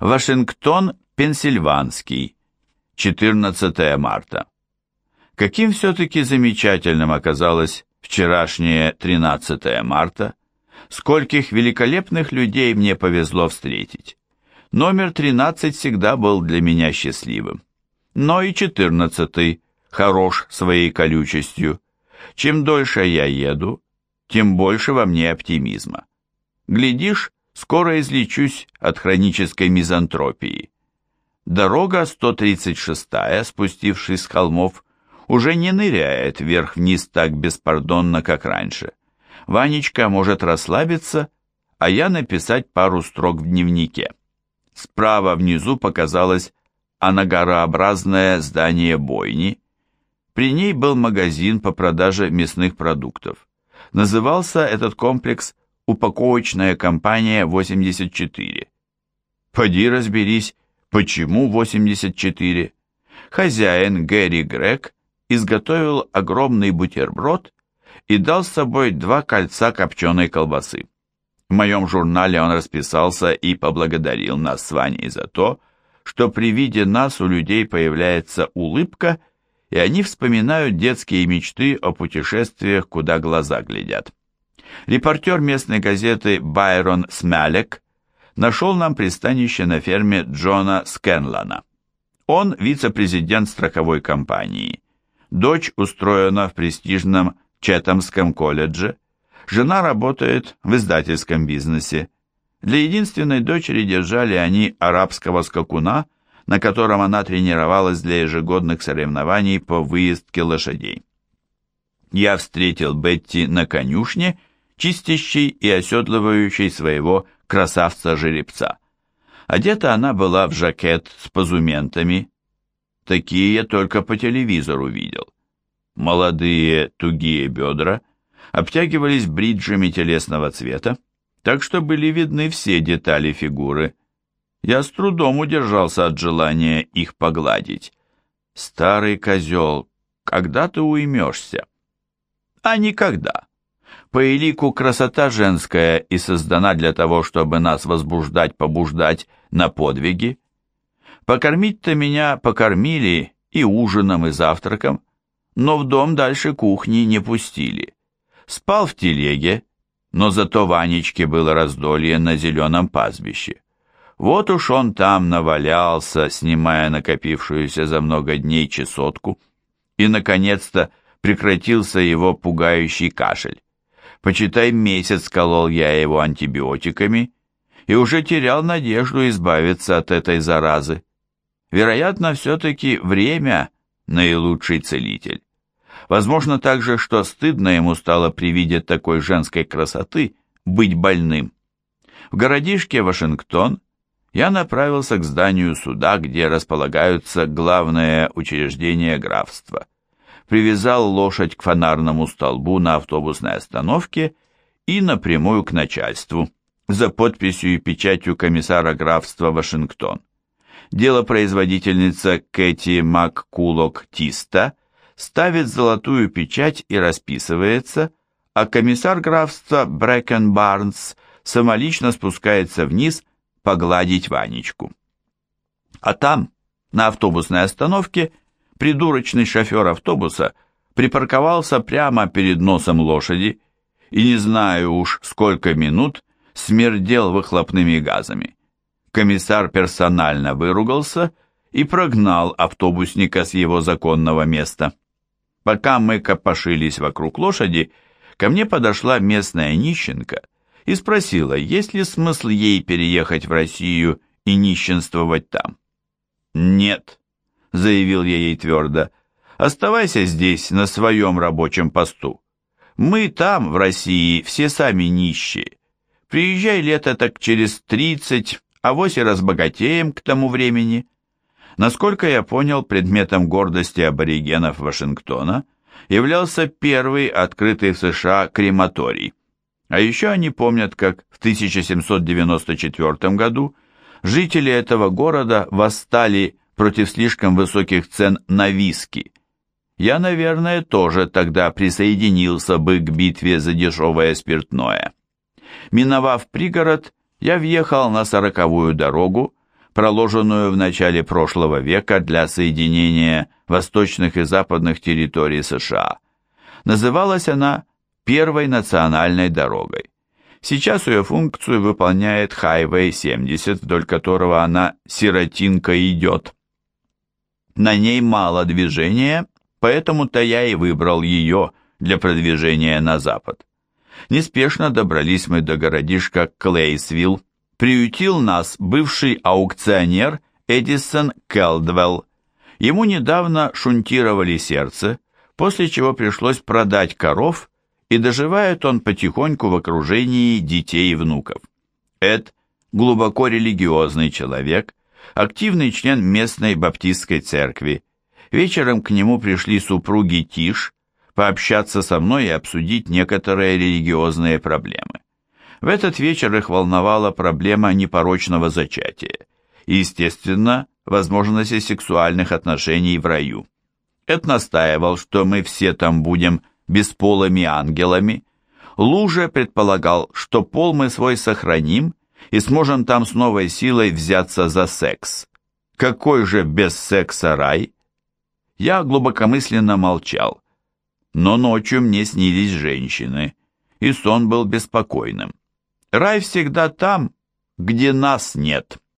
Вашингтон, Пенсильванский, 14 марта. Каким все-таки замечательным оказалось вчерашнее 13 марта. Скольких великолепных людей мне повезло встретить. Номер 13 всегда был для меня счастливым. Но и 14 хорош своей колючестью. Чем дольше я еду, тем больше во мне оптимизма. Глядишь, скоро излечусь от хронической мизантропии. Дорога 136-я, спустившись с холмов, уже не ныряет вверх-вниз так беспардонно, как раньше. Ванечка может расслабиться, а я написать пару строк в дневнике. Справа внизу показалось анагорообразное здание бойни. При ней был магазин по продаже мясных продуктов. Назывался этот комплекс «Упаковочная компания 84». Поди разберись, почему 84. Хозяин Гэри Грег изготовил огромный бутерброд и дал с собой два кольца копченой колбасы. В моем журнале он расписался и поблагодарил нас с Ваней за то, что при виде нас у людей появляется улыбка, и они вспоминают детские мечты о путешествиях, куда глаза глядят. Репортер местной газеты Байрон Смалек нашел нам пристанище на ферме Джона Скенлана. Он вице-президент страховой компании. Дочь устроена в престижном Четамском колледже. Жена работает в издательском бизнесе. Для единственной дочери держали они арабского скакуна, на котором она тренировалась для ежегодных соревнований по выездке лошадей. Я встретил Бетти на конюшне, чистящей и оседлывающей своего красавца-жеребца. Одета она была в жакет с позументами, Такие я только по телевизору видел. Молодые тугие бедра обтягивались бриджами телесного цвета, так что были видны все детали фигуры. Я с трудом удержался от желания их погладить. Старый козел, когда ты уймешься? А никогда. По элику красота женская и создана для того, чтобы нас возбуждать, побуждать на подвиги. Покормить-то меня покормили и ужином, и завтраком, но в дом дальше кухни не пустили. Спал в телеге, но зато Ванечке было раздолье на зеленом пастбище. Вот уж он там навалялся, снимая накопившуюся за много дней чесотку, и, наконец-то, прекратился его пугающий кашель. Почитай, месяц колол я его антибиотиками и уже терял надежду избавиться от этой заразы. Вероятно, все-таки время – наилучший целитель. Возможно также, что стыдно ему стало при виде такой женской красоты быть больным. В городишке Вашингтон я направился к зданию суда, где располагаются главные учреждения графства. Привязал лошадь к фонарному столбу на автобусной остановке и напрямую к начальству за подписью и печатью комиссара графства Вашингтон делопроизводительница Кэти МакКулок Тиста ставит золотую печать и расписывается, а комиссар графства Брэкен Барнс самолично спускается вниз погладить Ванечку. А там, на автобусной остановке, придурочный шофер автобуса припарковался прямо перед носом лошади и, не знаю уж сколько минут, смердел выхлопными газами. Комиссар персонально выругался и прогнал автобусника с его законного места. Пока мы копошились вокруг лошади, ко мне подошла местная нищенка и спросила, есть ли смысл ей переехать в Россию и нищенствовать там. «Нет», — заявил я ей твердо, — «оставайся здесь, на своем рабочем посту. Мы там, в России, все сами нищие. Приезжай лето так через тридцать, а вось и разбогатеем к тому времени. Насколько я понял, предметом гордости аборигенов Вашингтона являлся первый открытый в США крематорий. А еще они помнят, как в 1794 году жители этого города восстали против слишком высоких цен на виски. Я, наверное, тоже тогда присоединился бы к битве за дешевое спиртное. Миновав пригород, я въехал на сороковую дорогу, проложенную в начале прошлого века для соединения восточных и западных территорий США. Называлась она первой национальной дорогой. Сейчас ее функцию выполняет Highway 70, вдоль которого она сиротинка идет. На ней мало движения, поэтому-то я и выбрал ее для продвижения на запад. Неспешно добрались мы до городишка Клейсвилл. Приютил нас бывший аукционер Эдисон Келдвелл. Ему недавно шунтировали сердце, после чего пришлось продать коров, и доживает он потихоньку в окружении детей и внуков. Эд – глубоко религиозный человек, активный член местной баптистской церкви. Вечером к нему пришли супруги Тиш, пообщаться со мной и обсудить некоторые религиозные проблемы. В этот вечер их волновала проблема непорочного зачатия и, естественно, возможности сексуальных отношений в раю. Эд настаивал, что мы все там будем бесполыми ангелами. Луже предполагал, что пол мы свой сохраним и сможем там с новой силой взяться за секс. Какой же без секса рай? Я глубокомысленно молчал. Но ночью мне снились женщины, и сон был беспокойным. Рай всегда там, где нас нет.